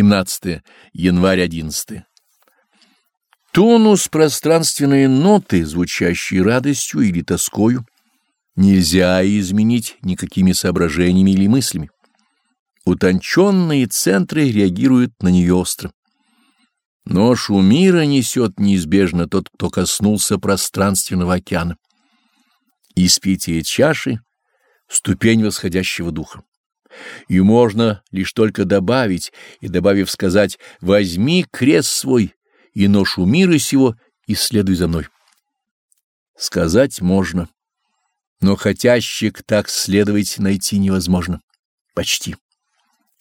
17 январь 11 Тонус пространственные ноты, звучащие радостью или тоскою, нельзя изменить никакими соображениями или мыслями. Утонченные центры реагируют на нее остро. Ношу мира несет неизбежно тот, кто коснулся пространственного океана. Испитие чаши — ступень восходящего духа. И можно лишь только добавить, и добавив сказать «возьми крест свой и ношу мира сего и следуй за мной». Сказать можно, но хотящих так следовать найти невозможно. Почти.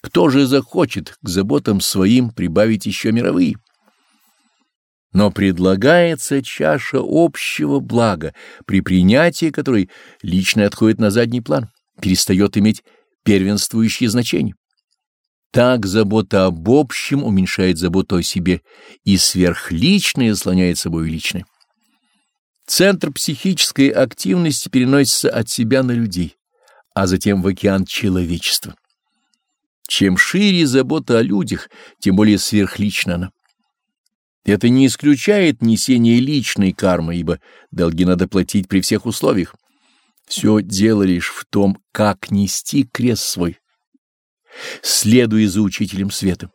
Кто же захочет к заботам своим прибавить еще мировые? Но предлагается чаша общего блага, при принятии которой личное отходит на задний план, перестает иметь первенствующее значение. Так забота об общем уменьшает заботу о себе, и сверхличное слоняет собой личное. Центр психической активности переносится от себя на людей, а затем в океан человечества. Чем шире забота о людях, тем более сверхлична она. Это не исключает несения личной кармы, ибо долги надо платить при всех условиях. Все дело лишь в том, как нести крест свой, следуя за учителем света.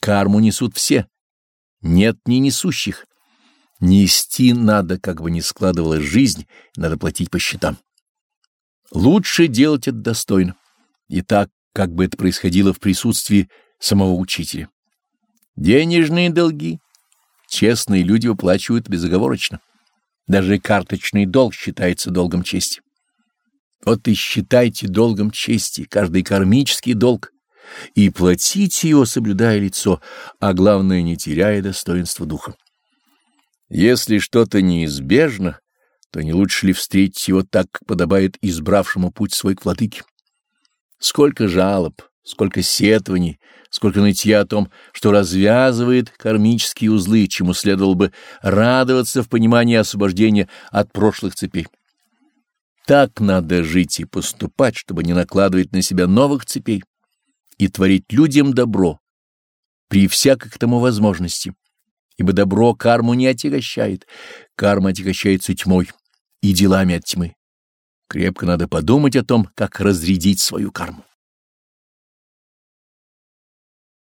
Карму несут все, нет не несущих. Нести надо, как бы ни складывалась жизнь, надо платить по счетам. Лучше делать это достойно, и так, как бы это происходило в присутствии самого учителя. Денежные долги честные люди выплачивают безоговорочно. Даже карточный долг считается долгом чести. Вот и считайте долгом чести каждый кармический долг и платите его, соблюдая лицо, а главное, не теряя достоинства духа. Если что-то неизбежно, то не лучше ли встретить его так, как подобает избравшему путь свой к владыке? Сколько жалоб, сколько сетований, сколько нытья о том, что развязывает кармические узлы, чему следовало бы радоваться в понимании освобождения от прошлых цепей. Так надо жить и поступать, чтобы не накладывать на себя новых цепей и творить людям добро при всякой к тому возможности, ибо добро карму не отягощает, карма отягощается тьмой и делами от тьмы. Крепко надо подумать о том, как разрядить свою карму.